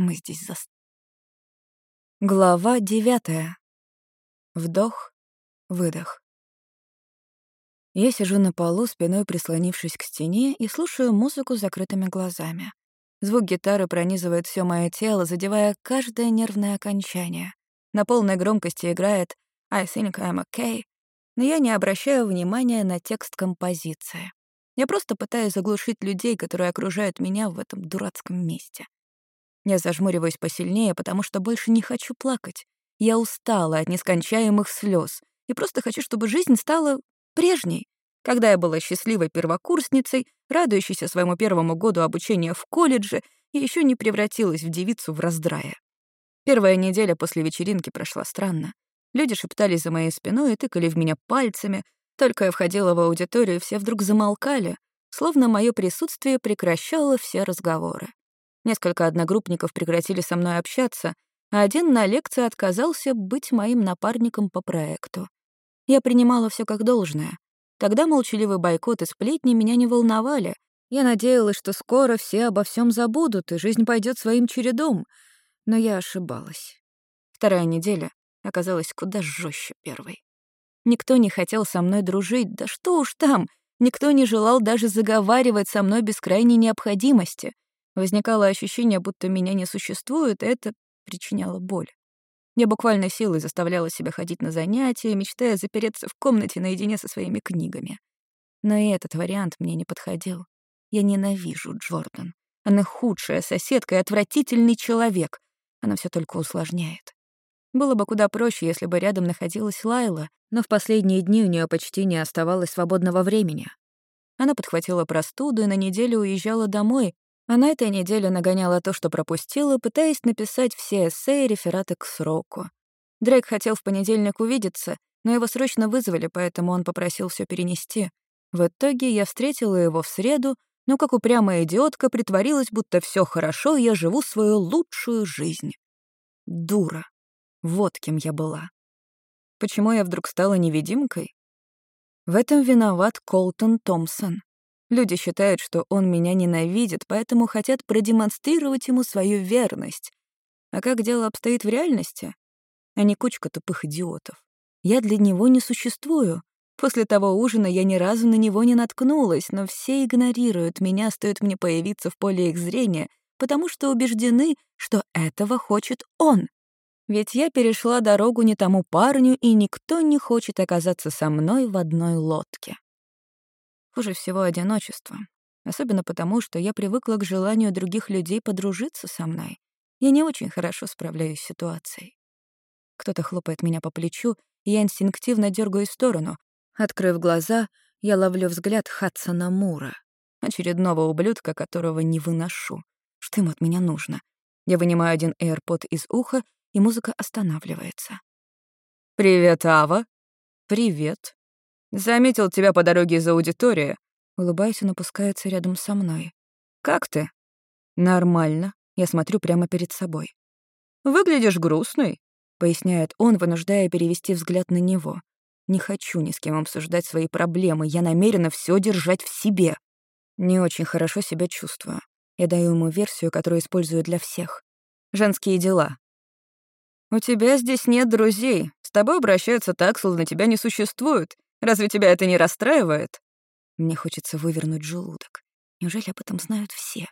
Мы здесь за... Глава девятая. Вдох, выдох. Я сижу на полу, спиной прислонившись к стене, и слушаю музыку с закрытыми глазами. Звук гитары пронизывает все мое тело, задевая каждое нервное окончание. На полной громкости играет «I think I'm okay», но я не обращаю внимания на текст композиции. Я просто пытаюсь заглушить людей, которые окружают меня в этом дурацком месте. Я зажмуриваюсь посильнее, потому что больше не хочу плакать. Я устала от нескончаемых слез и просто хочу, чтобы жизнь стала прежней. Когда я была счастливой первокурсницей, радующейся своему первому году обучения в колледже и еще не превратилась в девицу в раздрае. Первая неделя после вечеринки прошла странно. Люди шептались за моей спиной и тыкали в меня пальцами. Только я входила в аудиторию, все вдруг замолкали, словно мое присутствие прекращало все разговоры. Несколько одногруппников прекратили со мной общаться, а один на лекции отказался быть моим напарником по проекту. Я принимала все как должное. Тогда молчаливый бойкот и сплетни меня не волновали. Я надеялась, что скоро все обо всем забудут, и жизнь пойдет своим чередом. Но я ошибалась. Вторая неделя оказалась куда жестче первой. Никто не хотел со мной дружить, да что уж там, никто не желал даже заговаривать со мной без крайней необходимости. Возникало ощущение, будто меня не существует, и это причиняло боль. Я буквально силой заставляла себя ходить на занятия, мечтая запереться в комнате наедине со своими книгами. Но и этот вариант мне не подходил. Я ненавижу Джордан. Она худшая соседка и отвратительный человек. Она все только усложняет. Было бы куда проще, если бы рядом находилась Лайла, но в последние дни у нее почти не оставалось свободного времени. Она подхватила простуду и на неделю уезжала домой, а на этой неделе нагоняла то, что пропустила, пытаясь написать все эссе и рефераты к сроку. Дрейк хотел в понедельник увидеться, но его срочно вызвали, поэтому он попросил все перенести. В итоге я встретила его в среду, но как упрямая идиотка притворилась, будто все хорошо, и я живу свою лучшую жизнь. Дура. Вот кем я была. Почему я вдруг стала невидимкой? В этом виноват Колтон Томпсон. Люди считают, что он меня ненавидит, поэтому хотят продемонстрировать ему свою верность. А как дело обстоит в реальности? Они кучка тупых идиотов. Я для него не существую. После того ужина я ни разу на него не наткнулась, но все игнорируют меня, стоит мне появиться в поле их зрения, потому что убеждены, что этого хочет он. Ведь я перешла дорогу не тому парню, и никто не хочет оказаться со мной в одной лодке. Хуже всего одиночество. Особенно потому, что я привыкла к желанию других людей подружиться со мной. Я не очень хорошо справляюсь с ситуацией. Кто-то хлопает меня по плечу, и я инстинктивно дергаю в сторону. Открыв глаза, я ловлю взгляд Хадсона Мура, очередного ублюдка, которого не выношу. Что им от меня нужно? Я вынимаю один AirPod из уха, и музыка останавливается. «Привет, Ава!» «Привет», Заметил тебя по дороге из аудитории. Улыбаясь, он опускается рядом со мной. Как ты? Нормально. Я смотрю прямо перед собой. Выглядишь грустной, поясняет он, вынуждая перевести взгляд на него. Не хочу ни с кем обсуждать свои проблемы, я намерена все держать в себе. Не очень хорошо себя чувствую. Я даю ему версию, которую использую для всех. Женские дела. У тебя здесь нет друзей. С тобой обращаются так, словно тебя не существует. Разве тебя это не расстраивает?» Мне хочется вывернуть желудок. Неужели об этом знают все?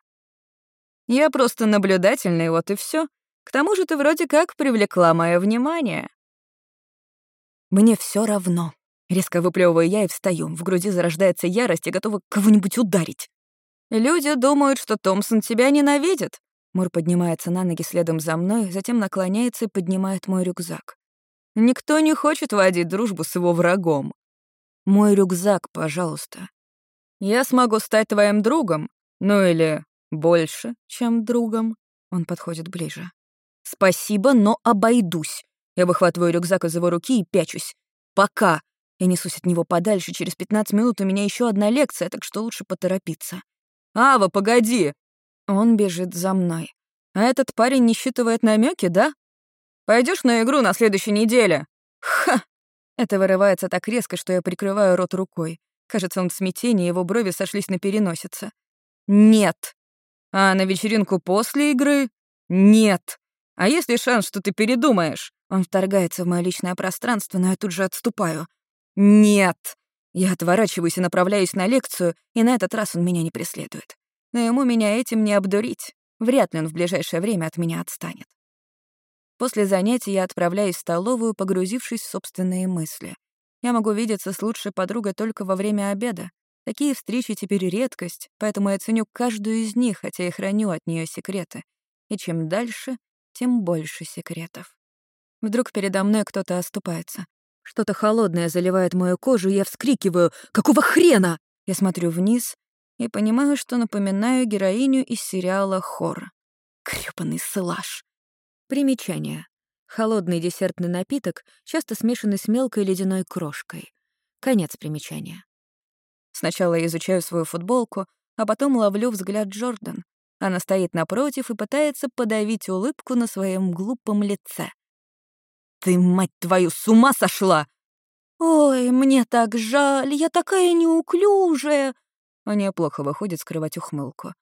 «Я просто наблюдательный, вот и все. К тому же ты вроде как привлекла мое внимание». «Мне все равно». Резко выплевываю я и встаю. В груди зарождается ярость и готова кого-нибудь ударить. «Люди думают, что Томпсон тебя ненавидит». Мур поднимается на ноги следом за мной, затем наклоняется и поднимает мой рюкзак. «Никто не хочет водить дружбу с его врагом». Мой рюкзак, пожалуйста. Я смогу стать твоим другом, ну или больше, чем другом. Он подходит ближе. Спасибо, но обойдусь. Я выхватываю рюкзак из его руки и пячусь. Пока. Я несусь от него подальше. Через 15 минут у меня еще одна лекция, так что лучше поторопиться. «Ава, погоди!» Он бежит за мной. «А этот парень не считывает намеки, да? Пойдешь на игру на следующей неделе?» «Ха! Это вырывается так резко, что я прикрываю рот рукой. Кажется, он в смятении, его брови сошлись на переносице. «Нет!» «А на вечеринку после игры?» «Нет! А есть ли шанс, что ты передумаешь?» Он вторгается в мое личное пространство, но я тут же отступаю. «Нет!» Я отворачиваюсь и направляюсь на лекцию, и на этот раз он меня не преследует. Но ему меня этим не обдурить. Вряд ли он в ближайшее время от меня отстанет. После занятий я отправляюсь в столовую, погрузившись в собственные мысли. Я могу видеться с лучшей подругой только во время обеда. Такие встречи теперь редкость, поэтому я ценю каждую из них, хотя и храню от нее секреты. И чем дальше, тем больше секретов. Вдруг передо мной кто-то оступается. Что-то холодное заливает мою кожу, и я вскрикиваю «Какого хрена?!» Я смотрю вниз и понимаю, что напоминаю героиню из сериала «Хор». Крёпанный слаж. Примечание. Холодный десертный напиток, часто смешанный с мелкой ледяной крошкой. Конец примечания. Сначала я изучаю свою футболку, а потом ловлю взгляд Джордан. Она стоит напротив и пытается подавить улыбку на своем глупом лице. «Ты, мать твою, с ума сошла!» «Ой, мне так жаль, я такая неуклюжая!» У нее плохо выходит скрывать ухмылку.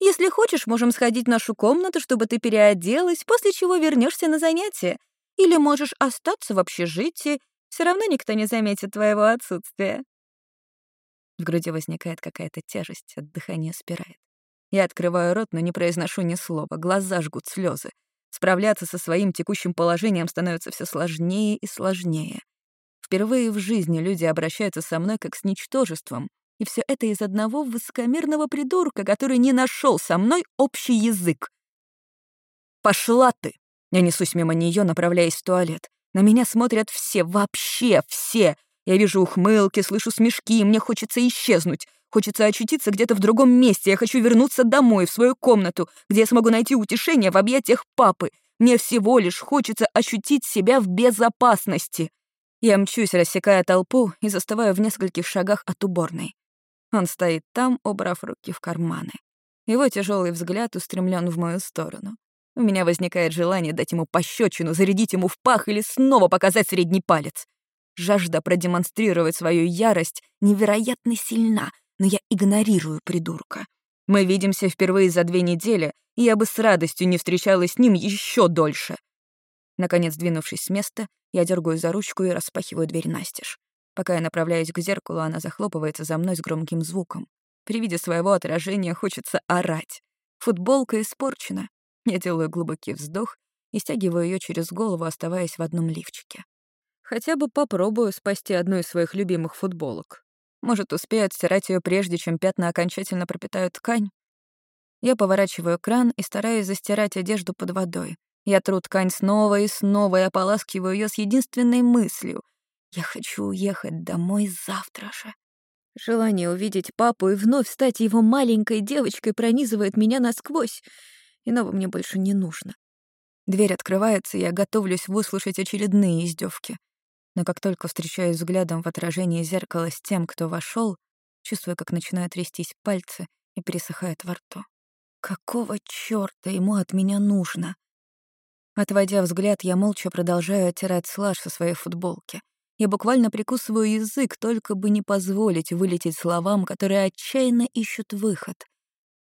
«Если хочешь, можем сходить в нашу комнату, чтобы ты переоделась, после чего вернешься на занятия. Или можешь остаться в общежитии, все равно никто не заметит твоего отсутствия». В груди возникает какая-то тяжесть, от дыхания спирает. Я открываю рот, но не произношу ни слова, глаза жгут слезы. Справляться со своим текущим положением становится все сложнее и сложнее. Впервые в жизни люди обращаются со мной как с ничтожеством, и все это из одного высокомерного придурка, который не нашел со мной общий язык. «Пошла ты!» Я несусь мимо нее, направляясь в туалет. На меня смотрят все, вообще все. Я вижу ухмылки, слышу смешки, и мне хочется исчезнуть. Хочется очутиться где-то в другом месте. Я хочу вернуться домой, в свою комнату, где я смогу найти утешение в объятиях папы. Мне всего лишь хочется ощутить себя в безопасности. Я мчусь, рассекая толпу, и застываю в нескольких шагах от уборной. Он стоит там, убрав руки в карманы. Его тяжелый взгляд устремлен в мою сторону. У меня возникает желание дать ему пощечину, зарядить ему в пах или снова показать средний палец. Жажда продемонстрировать свою ярость невероятно сильна, но я игнорирую придурка. Мы видимся впервые за две недели, и я бы с радостью не встречалась с ним еще дольше. Наконец, двинувшись с места, я дергаю за ручку и распахиваю дверь настежь. Пока я направляюсь к зеркалу, она захлопывается за мной с громким звуком. При виде своего отражения хочется орать. Футболка испорчена. Я делаю глубокий вздох и стягиваю ее через голову, оставаясь в одном лифчике. Хотя бы попробую спасти одну из своих любимых футболок. Может, успею отстирать ее прежде, чем пятна окончательно пропитают ткань? Я поворачиваю кран и стараюсь застирать одежду под водой. Я тру ткань снова и снова и ополаскиваю ее с единственной мыслью. Я хочу уехать домой завтра же. Желание увидеть папу и вновь стать его маленькой девочкой пронизывает меня насквозь. Иного мне больше не нужно. Дверь открывается, и я готовлюсь выслушать очередные издевки но как только встречаюсь взглядом в отражении зеркала с тем, кто вошел, чувствую, как начинают трястись пальцы и пересыхает во рту. Какого чёрта ему от меня нужно? Отводя взгляд, я молча продолжаю оттирать слаж со своей футболки. Я буквально прикусываю язык, только бы не позволить вылететь словам, которые отчаянно ищут выход.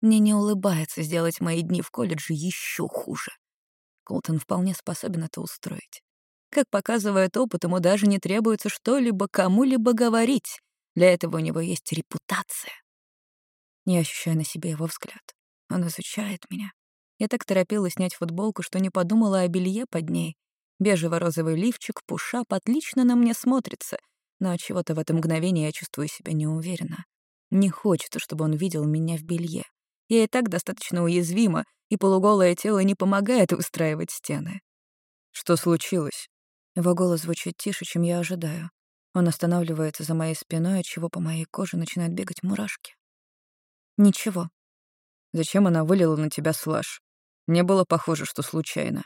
Мне не улыбается сделать мои дни в колледже еще хуже. Колтон вполне способен это устроить. Как показывает опыт, ему даже не требуется что-либо кому-либо говорить. Для этого у него есть репутация. Не ощущаю на себе его взгляд. Он изучает меня. Я так торопилась снять футболку, что не подумала о белье под ней. Бежево-розовый лифчик, пушап отлично на мне смотрится, но от чего-то в это мгновение я чувствую себя неуверенно. Не хочется, чтобы он видел меня в белье. Я и так достаточно уязвима, и полуголое тело не помогает выстраивать стены. Что случилось? Его голос звучит тише, чем я ожидаю. Он останавливается за моей спиной, отчего по моей коже начинают бегать мурашки. Ничего. Зачем она вылила на тебя слаж? Не было похоже, что случайно.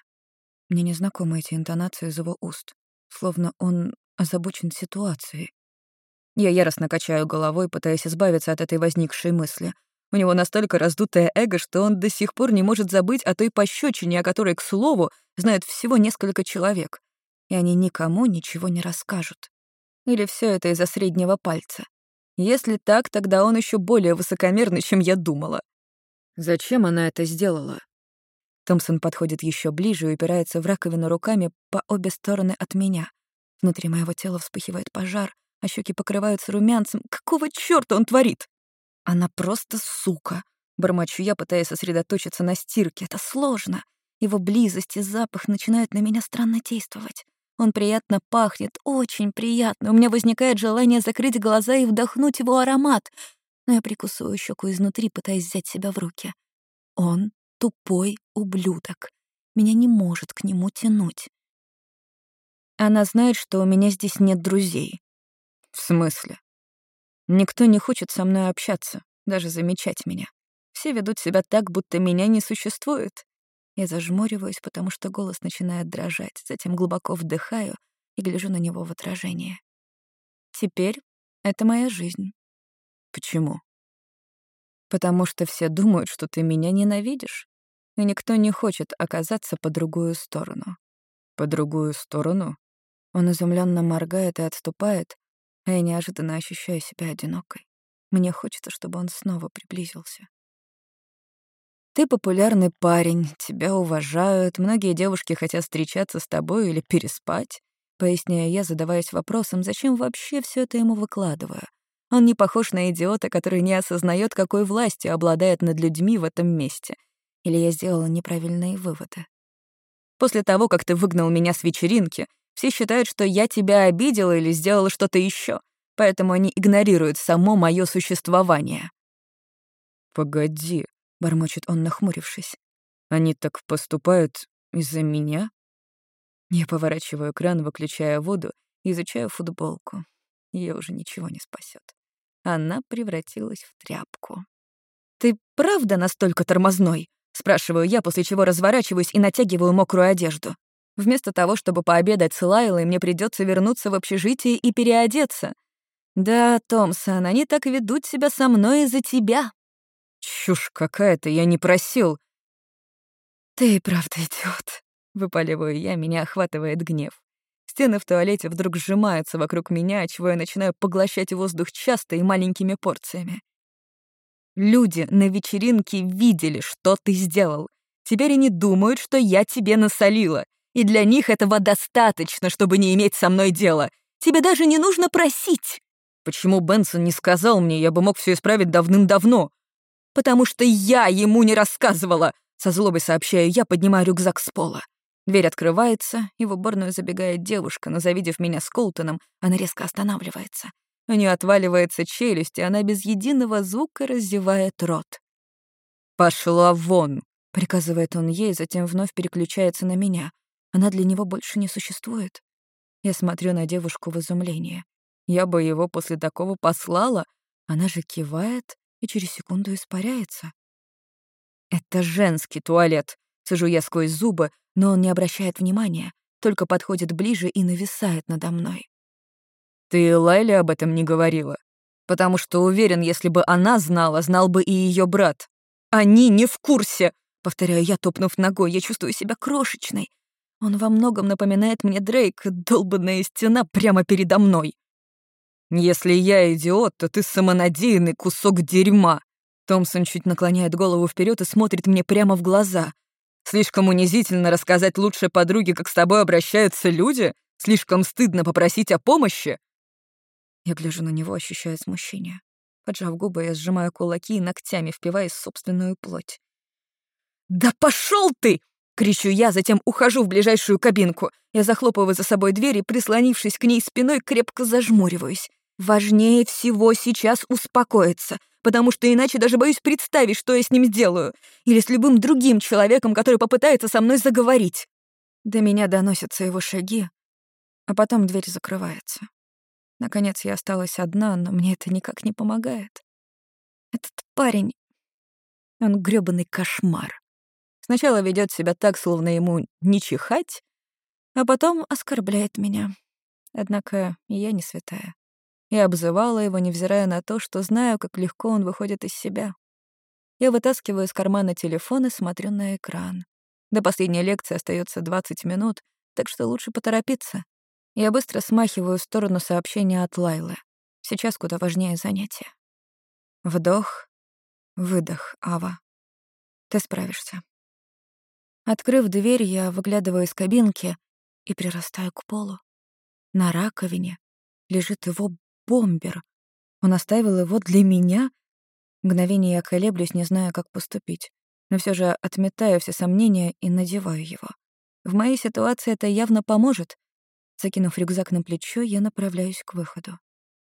Мне незнакомы эти интонации из его уст, словно он озабочен ситуацией. Я яростно качаю головой, пытаясь избавиться от этой возникшей мысли. У него настолько раздутое эго, что он до сих пор не может забыть о той пощечине, о которой, к слову, знает всего несколько человек и они никому ничего не расскажут. Или все это из-за среднего пальца? Если так, тогда он еще более высокомерный, чем я думала. Зачем она это сделала? Томпсон подходит еще ближе и упирается в раковину руками по обе стороны от меня. Внутри моего тела вспыхивает пожар, а щеки покрываются румянцем. Какого чёрта он творит? Она просто сука. Бормочу я, пытаясь сосредоточиться на стирке. Это сложно. Его близость и запах начинают на меня странно действовать. Он приятно пахнет, очень приятно. У меня возникает желание закрыть глаза и вдохнуть его аромат. Но я прикусываю щеку изнутри, пытаясь взять себя в руки. Он тупой ублюдок. Меня не может к нему тянуть. Она знает, что у меня здесь нет друзей. В смысле? Никто не хочет со мной общаться, даже замечать меня. Все ведут себя так, будто меня не существует. Я зажмуриваюсь, потому что голос начинает дрожать, затем глубоко вдыхаю и гляжу на него в отражение. Теперь это моя жизнь. Почему? Потому что все думают, что ты меня ненавидишь, и никто не хочет оказаться по другую сторону. По другую сторону? Он изумленно моргает и отступает, а я неожиданно ощущаю себя одинокой. Мне хочется, чтобы он снова приблизился. Ты популярный парень, тебя уважают, многие девушки хотят встречаться с тобой или переспать. Поясняю я, задаваясь вопросом, зачем вообще все это ему выкладываю. Он не похож на идиота, который не осознает, какой властью обладает над людьми в этом месте. Или я сделала неправильные выводы. После того, как ты выгнал меня с вечеринки, все считают, что я тебя обидела или сделала что-то еще, поэтому они игнорируют само мое существование. «Погоди», — бормочет он, нахмурившись. «Они так поступают из-за меня?» Я поворачиваю кран, выключая воду, изучаю футболку. Ее уже ничего не спасет. Она превратилась в тряпку. «Ты правда настолько тормозной?» — спрашиваю я, после чего разворачиваюсь и натягиваю мокрую одежду. Вместо того, чтобы пообедать с Лайлой, мне придется вернуться в общежитие и переодеться. Да, Томсон, они так ведут себя со мной из-за тебя. Чушь какая-то, я не просил. Ты и правда идиот. Выпаливаю я, меня охватывает гнев. Стены в туалете вдруг сжимаются вокруг меня, отчего я начинаю поглощать воздух часто и маленькими порциями. Люди на вечеринке видели, что ты сделал. Теперь они думают, что я тебе насолила. И для них этого достаточно, чтобы не иметь со мной дела. Тебе даже не нужно просить. Почему Бенсон не сказал мне, я бы мог все исправить давным-давно? Потому что я ему не рассказывала. Со злобой сообщаю я, поднимаю рюкзак с пола. Дверь открывается, и в уборную забегает девушка, но, завидев меня с Колтоном, она резко останавливается. У нее отваливается челюсть, и она без единого звука раздевает рот. «Пошла вон!» — приказывает он ей, затем вновь переключается на меня. Она для него больше не существует. Я смотрю на девушку в изумлении. Я бы его после такого послала. Она же кивает и через секунду испаряется. «Это женский туалет», — сижу я сквозь зубы, но он не обращает внимания, только подходит ближе и нависает надо мной. «Ты Лайле об этом не говорила? Потому что уверен, если бы она знала, знал бы и ее брат. Они не в курсе!» Повторяю я, топнув ногой, я чувствую себя крошечной. Он во многом напоминает мне Дрейк, долбанная стена прямо передо мной. «Если я идиот, то ты самонадеянный кусок дерьма!» Томпсон чуть наклоняет голову вперед и смотрит мне прямо в глаза. Слишком унизительно рассказать лучшей подруге, как с тобой обращаются люди? Слишком стыдно попросить о помощи?» Я гляжу на него, ощущая смущение. Поджав губы, я сжимаю кулаки и ногтями впиваясь в собственную плоть. «Да пошел ты!» — кричу я, затем ухожу в ближайшую кабинку. Я захлопываю за собой дверь и, прислонившись к ней спиной, крепко зажмуриваюсь. Важнее всего сейчас успокоиться, потому что иначе даже боюсь представить, что я с ним сделаю. Или с любым другим человеком, который попытается со мной заговорить. До меня доносятся его шаги, а потом дверь закрывается. Наконец я осталась одна, но мне это никак не помогает. Этот парень... Он грёбаный кошмар. Сначала ведет себя так, словно ему не чихать, а потом оскорбляет меня. Однако я не святая и обзывала его, невзирая на то, что знаю, как легко он выходит из себя. Я вытаскиваю из кармана телефон и смотрю на экран. До последней лекции остается 20 минут, так что лучше поторопиться. Я быстро смахиваю в сторону сообщения от Лайлы. Сейчас куда важнее занятие. Вдох, выдох, Ава. Ты справишься. Открыв дверь, я выглядываю из кабинки и прирастаю к полу. На раковине лежит его бомбер. Он оставил его для меня? Мгновение я колеблюсь, не зная, как поступить. Но все же отметаю все сомнения и надеваю его. В моей ситуации это явно поможет. Закинув рюкзак на плечо, я направляюсь к выходу.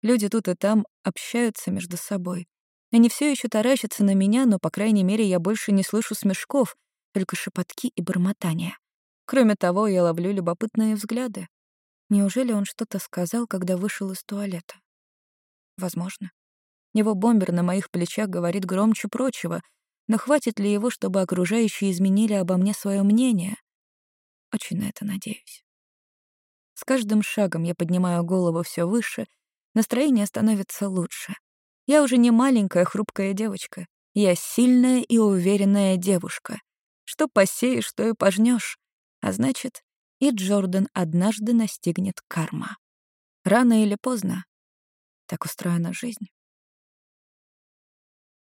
Люди тут и там общаются между собой. Они все еще таращатся на меня, но, по крайней мере, я больше не слышу смешков, только шепотки и бормотания. Кроме того, я ловлю любопытные взгляды. Неужели он что-то сказал, когда вышел из туалета? Возможно. Его бомбер на моих плечах говорит громче прочего, но хватит ли его, чтобы окружающие изменили обо мне свое мнение? Очень на это надеюсь. С каждым шагом я поднимаю голову все выше, настроение становится лучше. Я уже не маленькая хрупкая девочка. Я сильная и уверенная девушка. Что посеешь, то и пожнешь. А значит, и Джордан однажды настигнет карма. Рано или поздно. Так устроена жизнь.